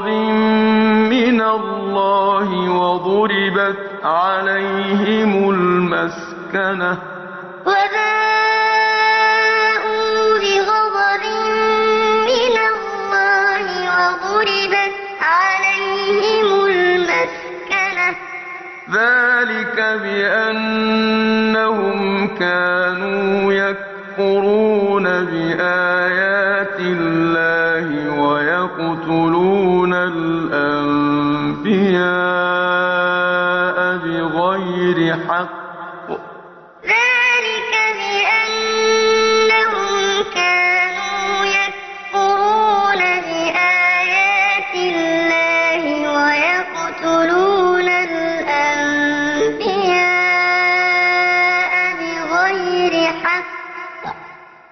بغضب من الله وضربت عليهم المسكنة. وباءوا بغضب من الله وضربت عليهم المسكنة. ذلك بأنهم كانوا يكفرون بآيات الله الأنبياء بغير حق.